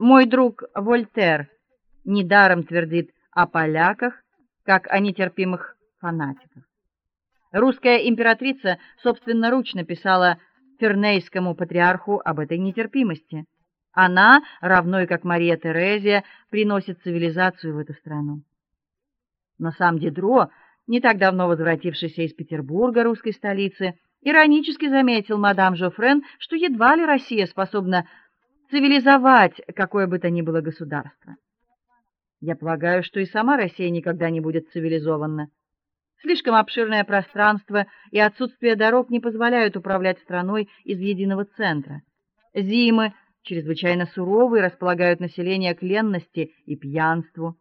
Мой друг Вольтер недаром твердит о поляках, как о нетерпимых фанатиках. Русская императрица собственноручно писала Фернейскому патриарху об этой нетерпимости. Она, равной как Мария Терезия, приносит цивилизацию в эту страну. Но сам Дидро, не так давно возвратившийся из Петербурга, русской столицы, иронически заметил мадам Жофрен, что едва ли Россия способна цивилизовать какое бы то ни было государство. Я полагаю, что и сама Россия никогда не будет цивилизована. Слишком обширное пространство и отсутствие дорог не позволяют управлять страной из единого центра. Зимы чрезвычайно суровые располагают население к ленности и пьянству.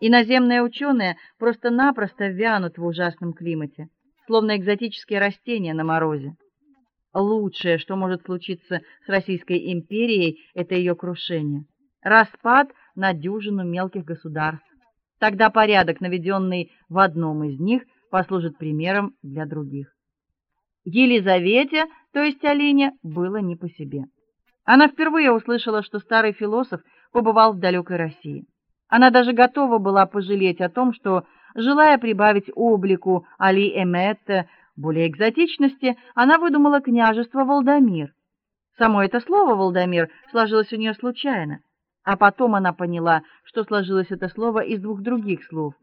Иноземные ученые просто-напросто вянут в ужасном климате, словно экзотические растения на морозе. Лучшее, что может случиться с Российской империей, это ее крушение, распад на дюжину мелких государств. Тогда порядок, наведенный в одном из них, послужит примером для других. Елизавете, то есть Алине, было не по себе. Она впервые услышала, что старый философ побывал в далекой России. Она даже готова была пожалеть о том, что, желая прибавить облику Али Эметта более экзотичности, она выдумала княжество Волдомир. Само это слово Волдомир сложилось у нее случайно, а потом она поняла, что сложилось это слово из двух других слов: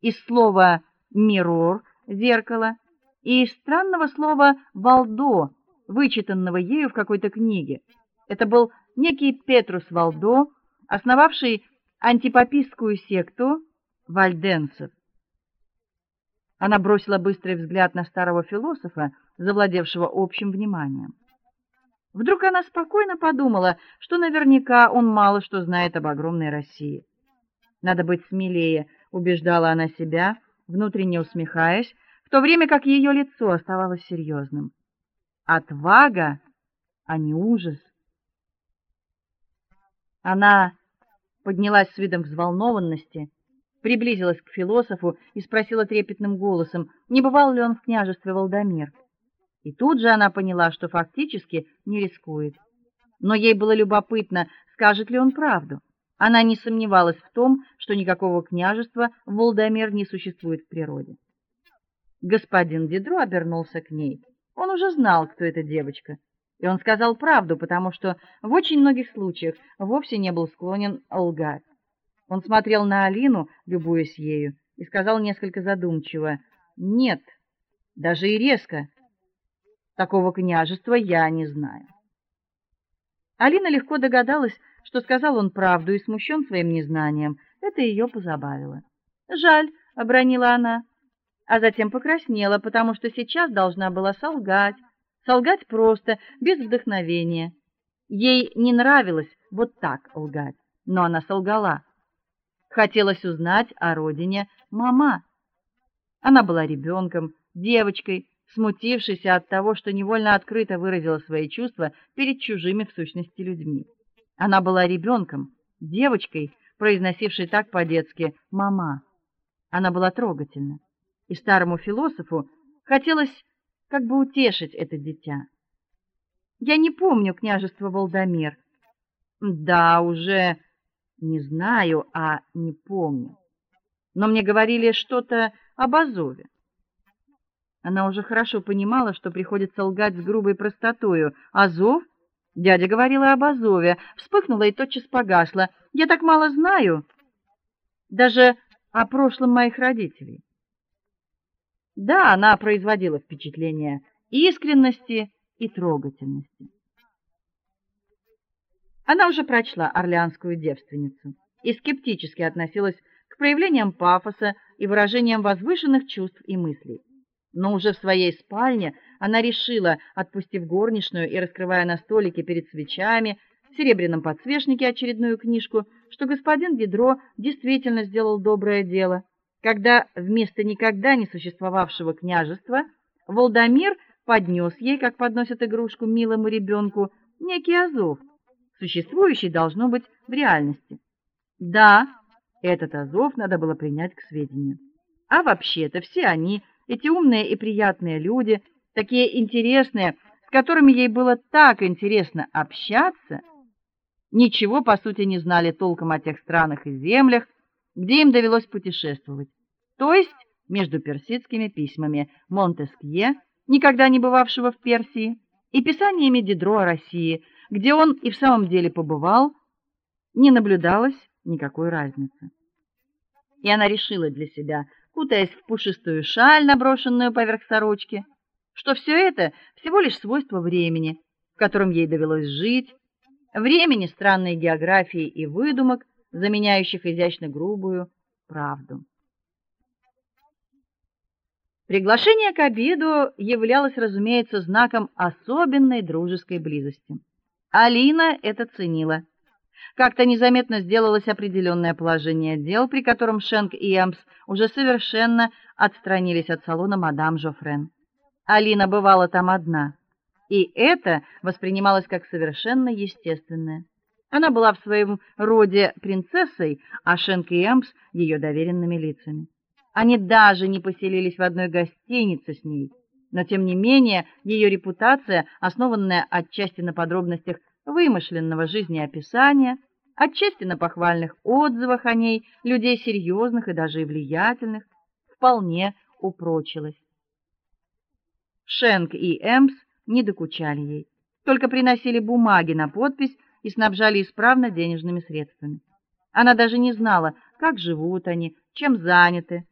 из слова мирор зеркало и из странного слова Валдо, вычитанного ею в какой-то книге. Это был некий Петрус Валдо, основавший антипапистскую секту вальденцев. Она бросила быстрый взгляд на старого философа, завладевшего общим вниманием. Вдруг она спокойно подумала, что наверняка он мало что знает об огромной России. Надо быть смелее, убеждала она себя, внутренне усмехаясь, в то время как ее лицо оставалось серьезным. Отвага, а не ужас. Она поднялась с видом взволнованности, приблизилась к философу и спросила трепетным голосом, не бывал ли он в княжестве Волдомир. И тут же она поняла, что фактически не рискует. Но ей было любопытно, скажет ли он правду. Она не сомневалась в том, что никакого княжества в Волдомир не существует в природе. Господин Дидро обернулся к ней. Он уже знал, кто эта девочка. И он сказал правду, потому что в очень многих случаях вовсе не был склонен лгать. Он смотрел на Алину, любуясь ею, и сказал несколько задумчиво: "Нет, даже и резко. Такого княжества я не знаю". Алина легко догадалась, что сказал он правду и смущен своим незнанием. Это ее позабавило. "Жаль", обронила она, а затем покраснела, потому что сейчас должна была солгать солгать просто, без вдохновения. Ей не нравилось вот так лгать, но она солгала. Хотелось узнать о родине мама. Она была ребенком, девочкой, смутившейся от того, что невольно открыто выразила свои чувства перед чужими в сущности людьми. Она была ребенком, девочкой, произносившей так по-детски мама. Она была трогательна. И старому философу хотелось как бы утешить это дитя. Я не помню княжество Волдомир. Да, уже не знаю, а не помню. Но мне говорили что-то об Азове. Она уже хорошо понимала, что приходится лгать с грубой простотою. Азов? Дядя говорила об Азове, вспыхнула и тотчас погасла. Я так мало знаю, даже о прошлом моих родителей. Да, она производила впечатление искренности и трогательности. Она уже прочла Орлеанскую девственницу и скептически относилась к проявлениям пафоса и выражениям возвышенных чувств и мыслей. Но уже в своей спальне она решила, отпустив горничную и раскрывая на столике перед свечами в серебряном подсвечнике очередную книжку, что господин Дидро действительно сделал доброе дело когда вместо никогда не существовавшего княжества Волдомир поднес ей, как подносят игрушку милому ребенку, некий Азов, существующий должно быть в реальности. Да, этот Азов надо было принять к сведению. А вообще-то все они, эти умные и приятные люди, такие интересные, с которыми ей было так интересно общаться, ничего по сути не знали толком о тех странах и землях, где им довелось путешествовать. То есть между персидскими письмами Монтескье, никогда не бывавшего в Персии, и писаниями Дидро о России, где он и в самом деле побывал, не наблюдалось никакой разницы. И она решила для себя, кутаясь в пушистую шаль, наброшенную поверх сорочки, что все это всего лишь свойство времени, в котором ей довелось жить, времени странной географии и выдумок, заменяющих изящно грубую правду. Приглашение к обеду являлось, разумеется, знаком особенной дружеской близости. Алина это ценила. Как-то незаметно сделалось определенное положение дел, при котором Шенк и Эмс уже совершенно отстранились от салона мадам Жофрен. Алина бывала там одна, и это воспринималось как совершенно естественное. Она была в своем роде принцессой, а Шенк и Эмс ее доверенными лицами. Они даже не поселились в одной гостинице с ней, но тем не менее ее репутация, основанная отчасти на подробностях вымышленного жизнеописания, отчасти на похвальных отзывах о ней людей серьезных и даже влиятельных, вполне упрочилась. Шенк и Эмс не докучали ей, только приносили бумаги на подпись и снабжали исправно денежными средствами. Она даже не знала, как живут они, чем заняты.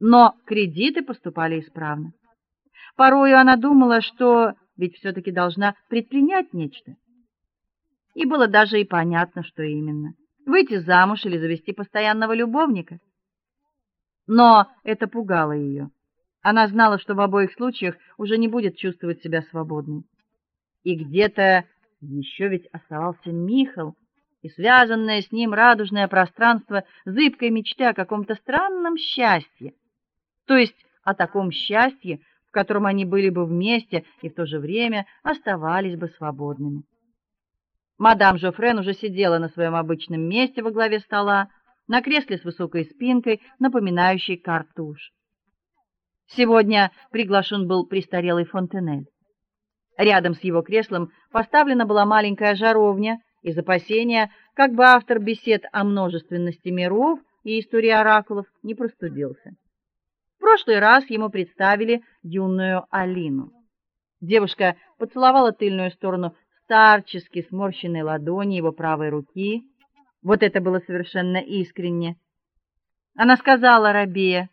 Но кредиты поступали исправно. Порою она думала, что ведь все таки должна предпринять нечто. И было даже и понятно, что именно: выйти замуж или завести постоянного любовника. Но это пугало ее. Она знала, что в обоих случаях уже не будет чувствовать себя свободной. И где-то еще ведь оставался Михаил, и связанное с ним радужное пространство зыбкой мечты о каком-то странном счастье. То есть о таком счастье, в котором они были бы вместе и в то же время оставались бы свободными. Мадам Жофрен уже сидела на своем обычном месте во главе стола, на кресле с высокой спинкой, напоминающей картуш. Сегодня приглашен был престарелый Фонтенель. Рядом с его креслом поставлена была маленькая жаровня из опасения, как бы автор бесед о множественности миров и истории оракулов не простудился. В прошлый раз ему представили юную Алину. Девушка поцеловала тыльную сторону старчески сморщенной ладони его правой руки. Вот это было совершенно искренне. Она сказала Рабе: